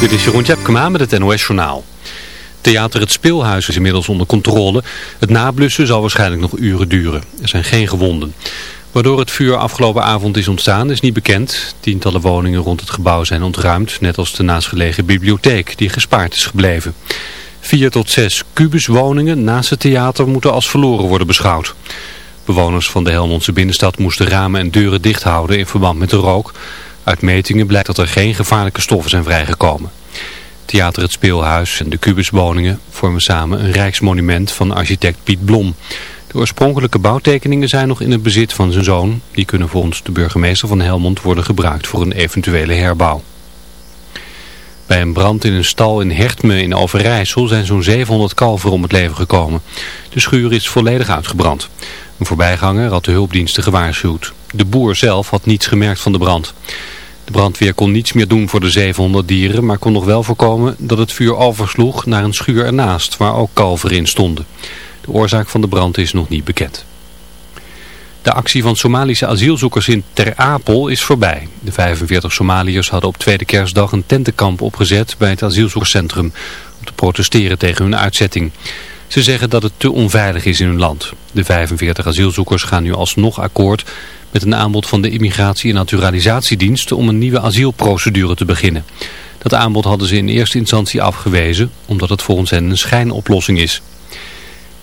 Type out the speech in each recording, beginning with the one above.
Dit is Jeroen Tjepkema met het NOS Journaal. Theater Het Speelhuis is inmiddels onder controle. Het nablussen zal waarschijnlijk nog uren duren. Er zijn geen gewonden. Waardoor het vuur afgelopen avond is ontstaan is niet bekend. Tientallen woningen rond het gebouw zijn ontruimd, net als de naastgelegen bibliotheek die gespaard is gebleven. Vier tot zes kubuswoningen naast het theater moeten als verloren worden beschouwd. Bewoners van de Helmondse binnenstad moesten ramen en deuren dicht houden in verband met de rook... Uit metingen blijkt dat er geen gevaarlijke stoffen zijn vrijgekomen. Theater Het Speelhuis en de Kubuswoningen vormen samen een rijksmonument van architect Piet Blom. De oorspronkelijke bouwtekeningen zijn nog in het bezit van zijn zoon. Die kunnen volgens de burgemeester van Helmond worden gebruikt voor een eventuele herbouw. Bij een brand in een stal in Hertme in Overijssel zijn zo'n 700 kalveren om het leven gekomen. De schuur is volledig uitgebrand. Een voorbijganger had de hulpdiensten gewaarschuwd. De boer zelf had niets gemerkt van de brand. De brandweer kon niets meer doen voor de 700 dieren, maar kon nog wel voorkomen dat het vuur oversloeg naar een schuur ernaast, waar ook kalveren in stonden. De oorzaak van de brand is nog niet bekend. De actie van Somalische asielzoekers in Ter Apel is voorbij. De 45 Somaliërs hadden op tweede kerstdag een tentenkamp opgezet bij het asielzoekerscentrum om te protesteren tegen hun uitzetting. Ze zeggen dat het te onveilig is in hun land. De 45 asielzoekers gaan nu alsnog akkoord met een aanbod van de Immigratie- en Naturalisatiedienst om een nieuwe asielprocedure te beginnen. Dat aanbod hadden ze in eerste instantie afgewezen, omdat het volgens hen een schijnoplossing is.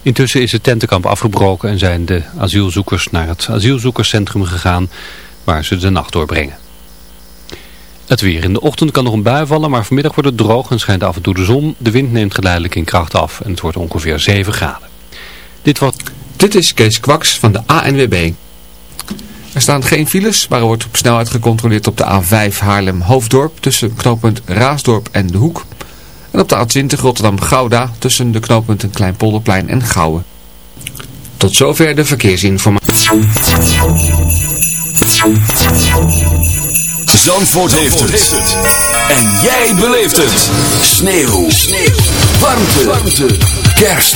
Intussen is het tentenkamp afgebroken en zijn de asielzoekers naar het asielzoekerscentrum gegaan waar ze de nacht doorbrengen. Het weer. In de ochtend kan nog een bui vallen, maar vanmiddag wordt het droog en schijnt af en toe de zon. De wind neemt geleidelijk in kracht af en het wordt ongeveer 7 graden. Dit, was... Dit is Kees Kwaks van de ANWB. Er staan geen files, maar er wordt op snelheid gecontroleerd op de A5 Haarlem-Hoofddorp tussen knooppunt Raasdorp en De Hoek. En op de A20 Rotterdam-Gouda tussen de knooppunten Kleinpolderplein en Gouwen. Tot zover de verkeersinformatie. Zandvoort, heeft, het. En jij beleeft het. Sneeuw. Sneeuw. Warmte. Warmte. Kerst.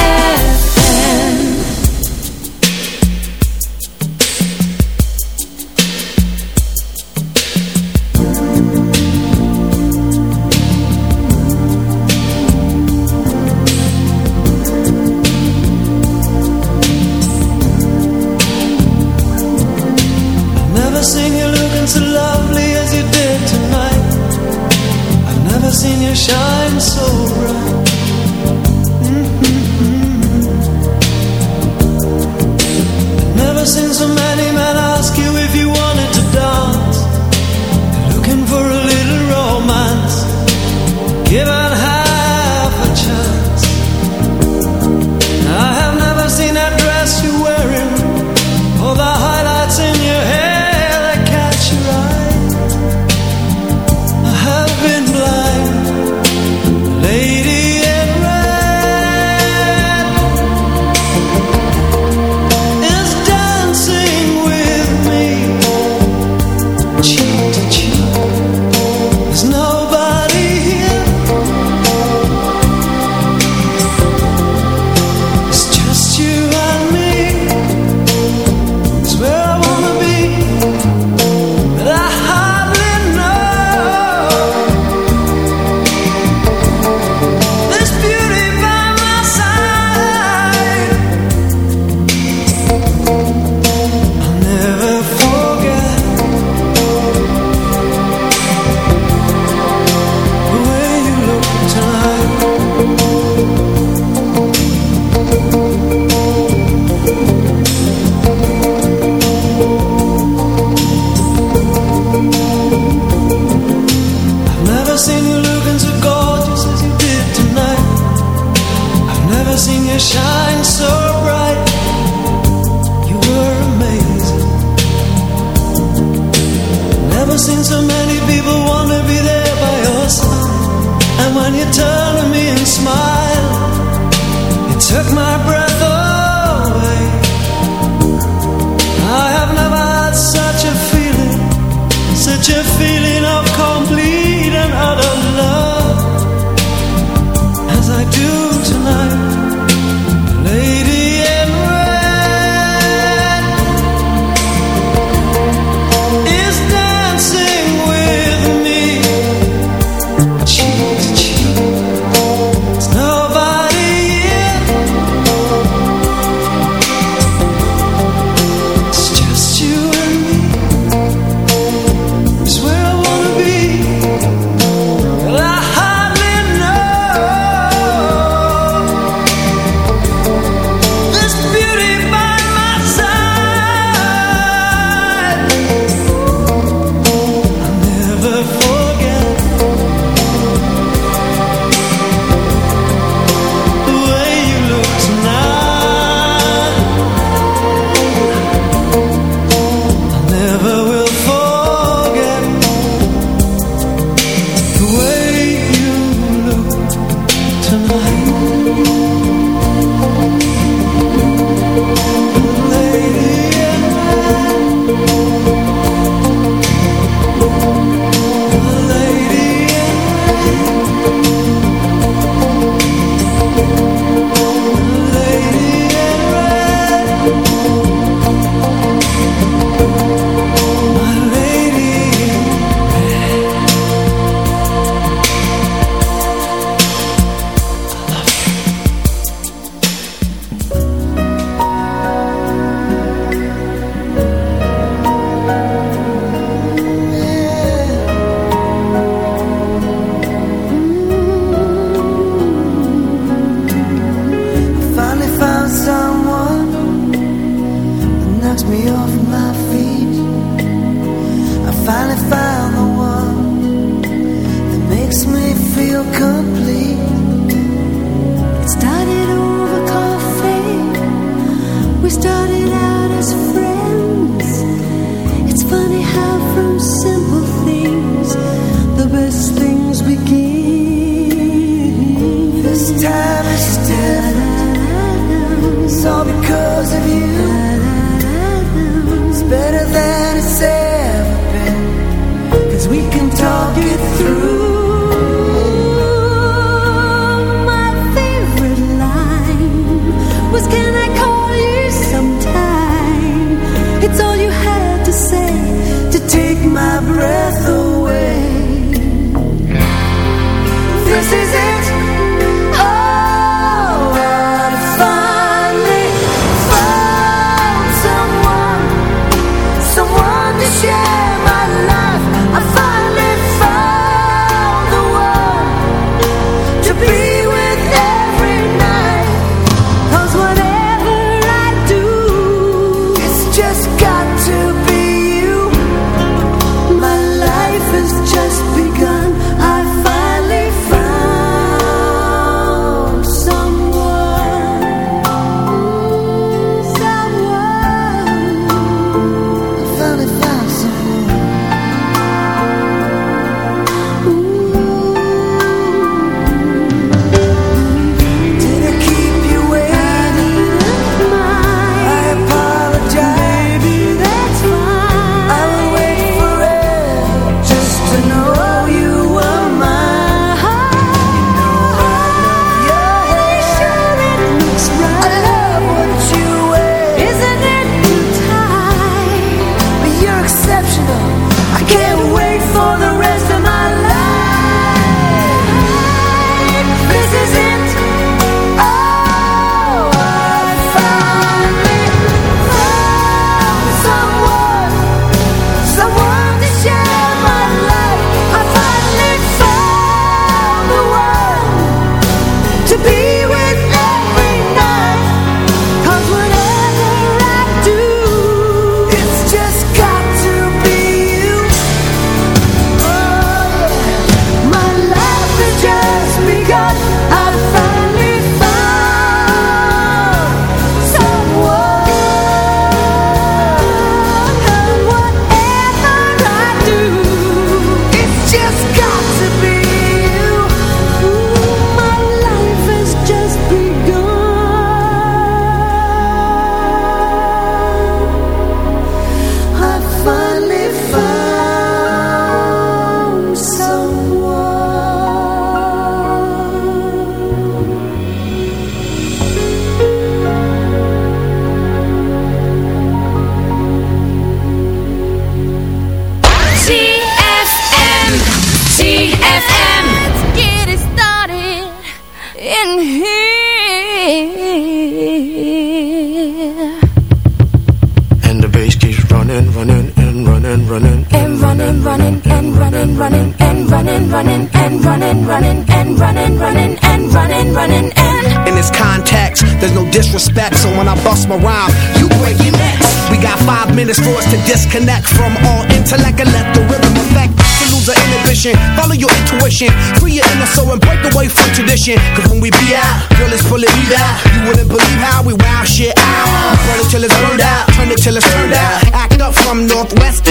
position. Free your inner soul and break away from tradition. Cause when we be out, girl, it's full of vida. You wouldn't believe how we wow shit out. Turn it till it's burned out, turn it till it's turned out. Act up from Northwest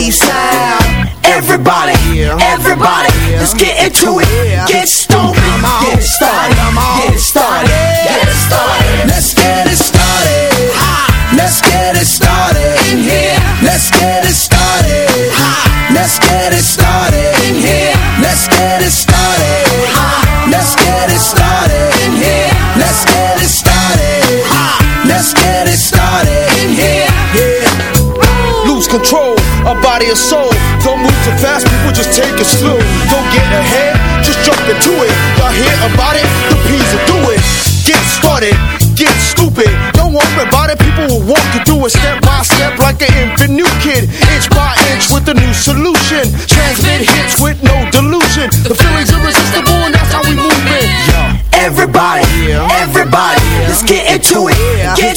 is flew. Don't get ahead, just jump into it. Y'all hear about it? The P's will do it. Get started, get stupid. Don't worry about it, people will walk you through it step by step like an infant new kid. Inch by inch with a new solution. Transmit hits with no delusion. The feeling's irresistible and that's how we move it. Everybody, everybody, let's get into it. Get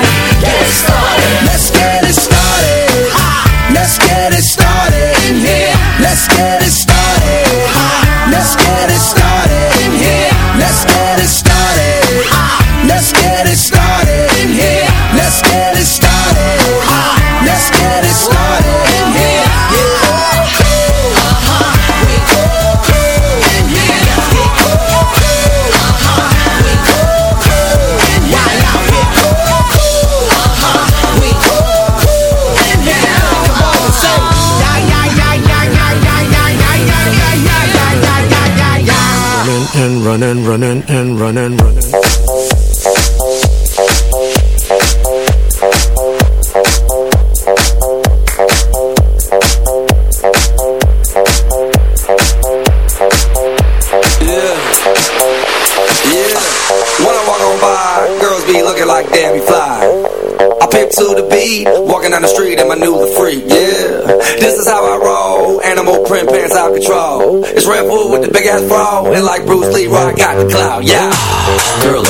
running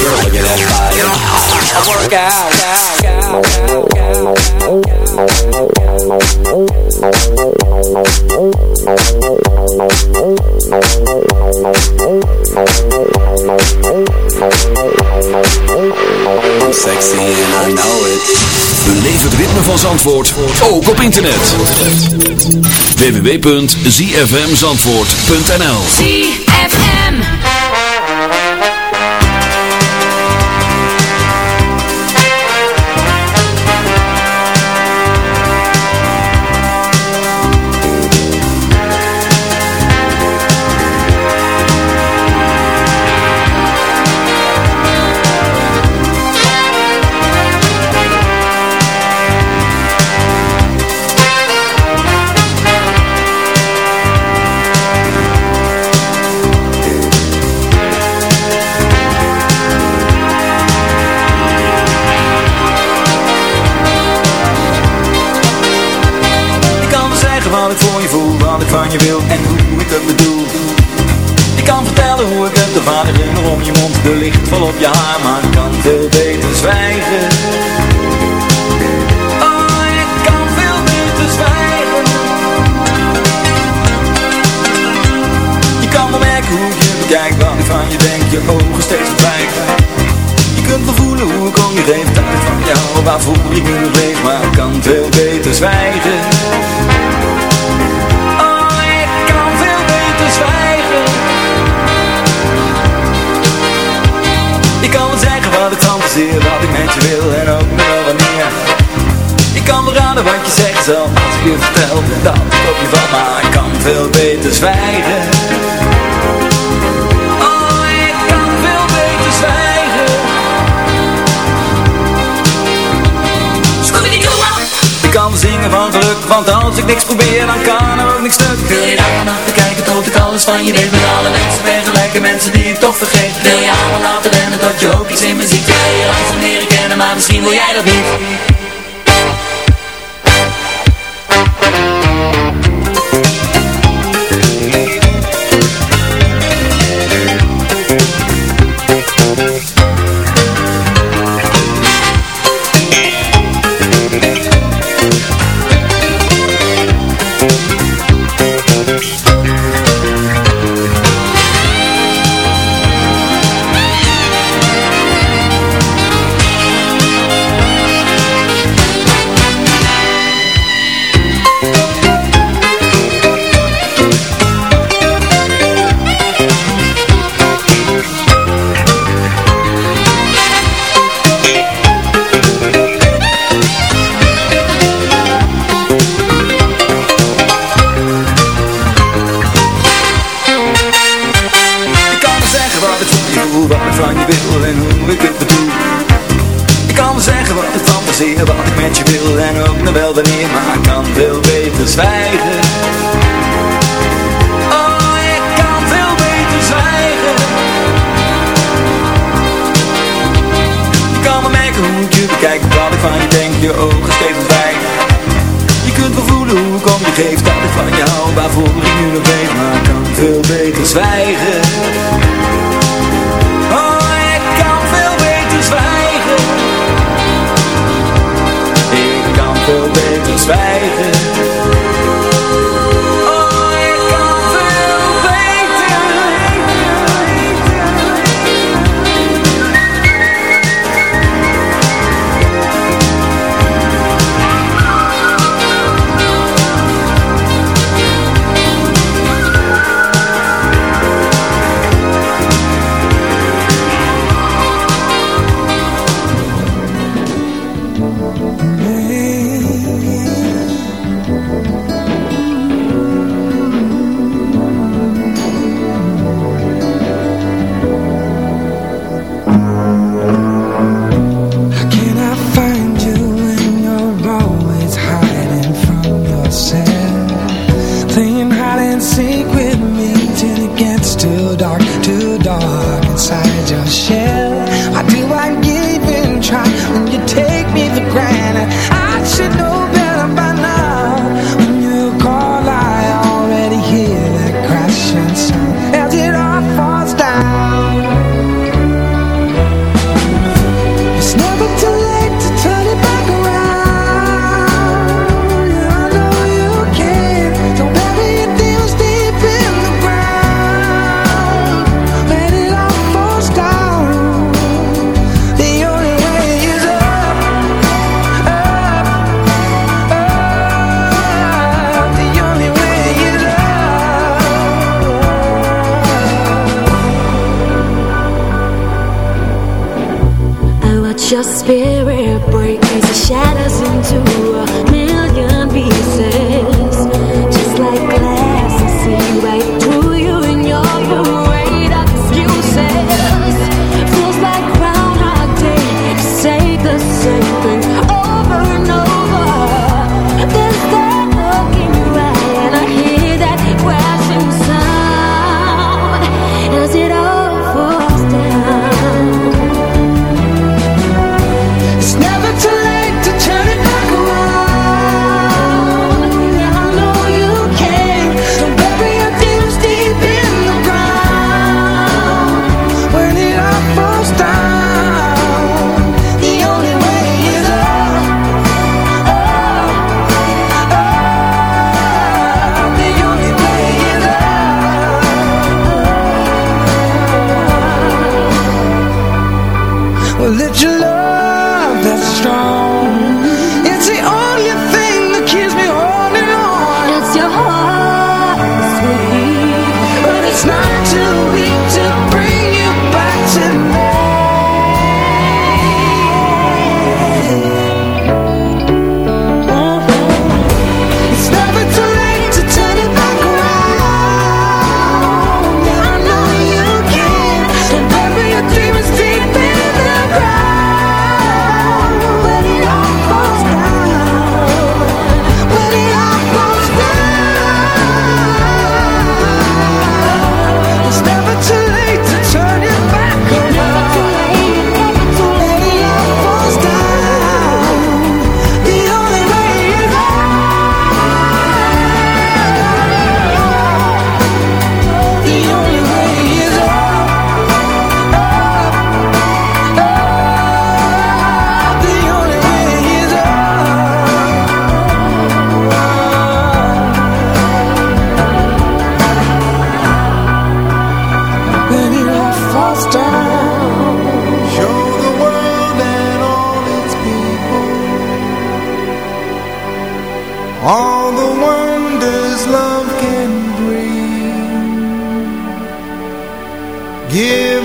Look at het ritme van Zandvoort ook op internet. www.zfmzandvoort.nl als ik je vertel dat op je van Maar ik kan veel beter zwijgen Oh, ik kan veel beter zwijgen Ik kan zingen van geluk, want als ik niks probeer, dan kan er ook niks stuk. Wil je daar te kijken tot ik alles van je weet? Met alle mensen gelijke mensen die ik toch vergeet. Wil je allemaal laten rennen tot je ook iets in me ziet? Wil je langzaam leren kennen, maar misschien wil jij dat niet.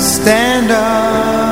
stand up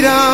freedom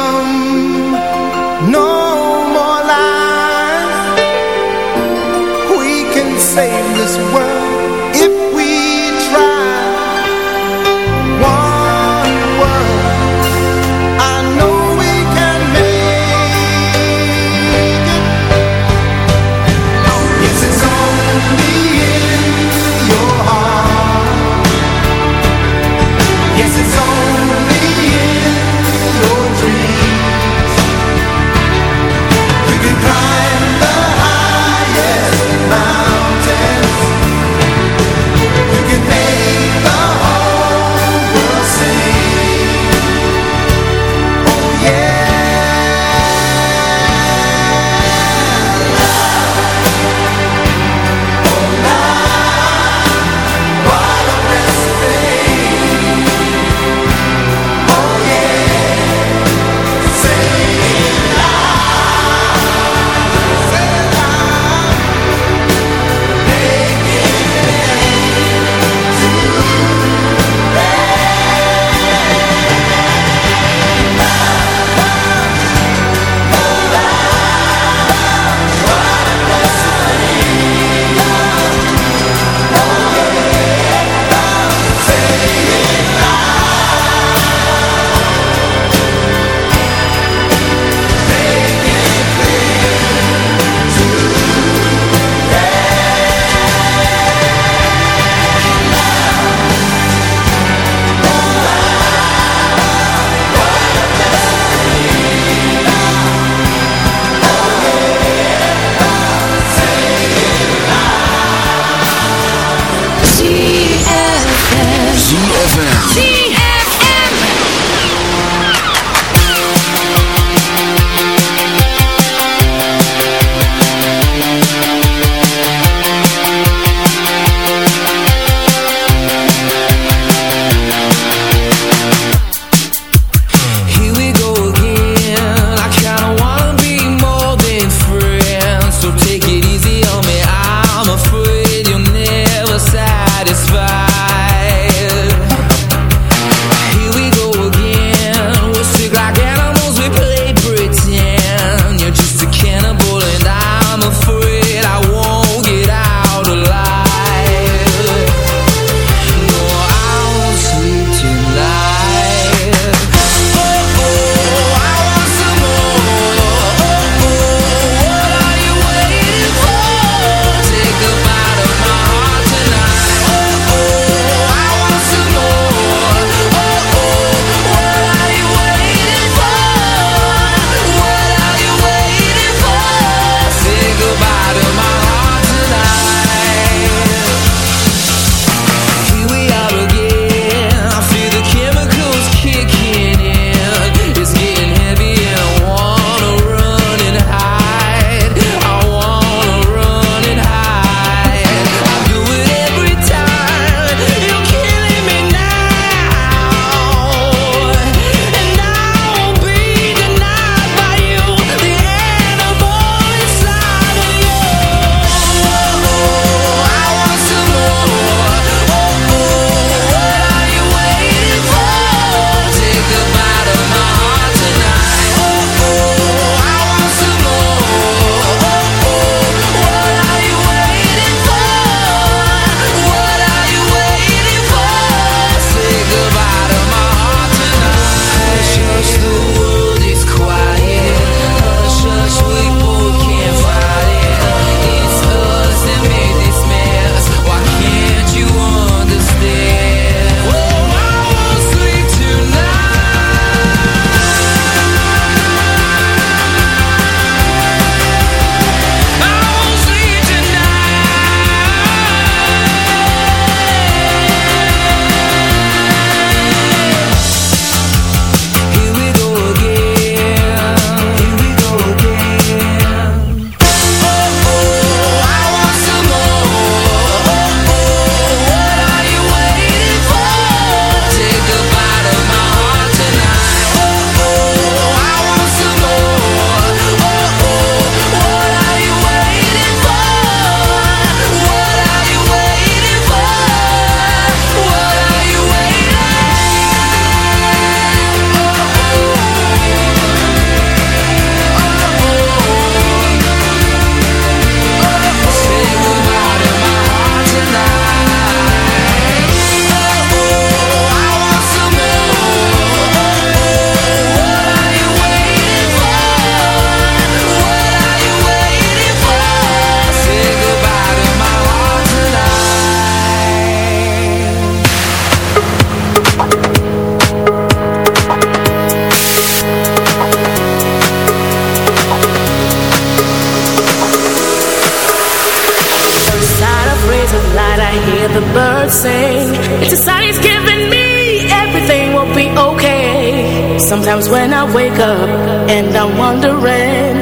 the birds sing If society's giving me everything will be okay Sometimes when I wake up and I'm wondering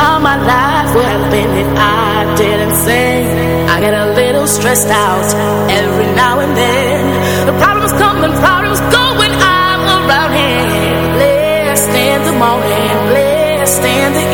How my life would have been if I didn't sing I get a little stressed out every now and then The problems come and problems go when I'm around here Blessed in the morning, blessed in the evening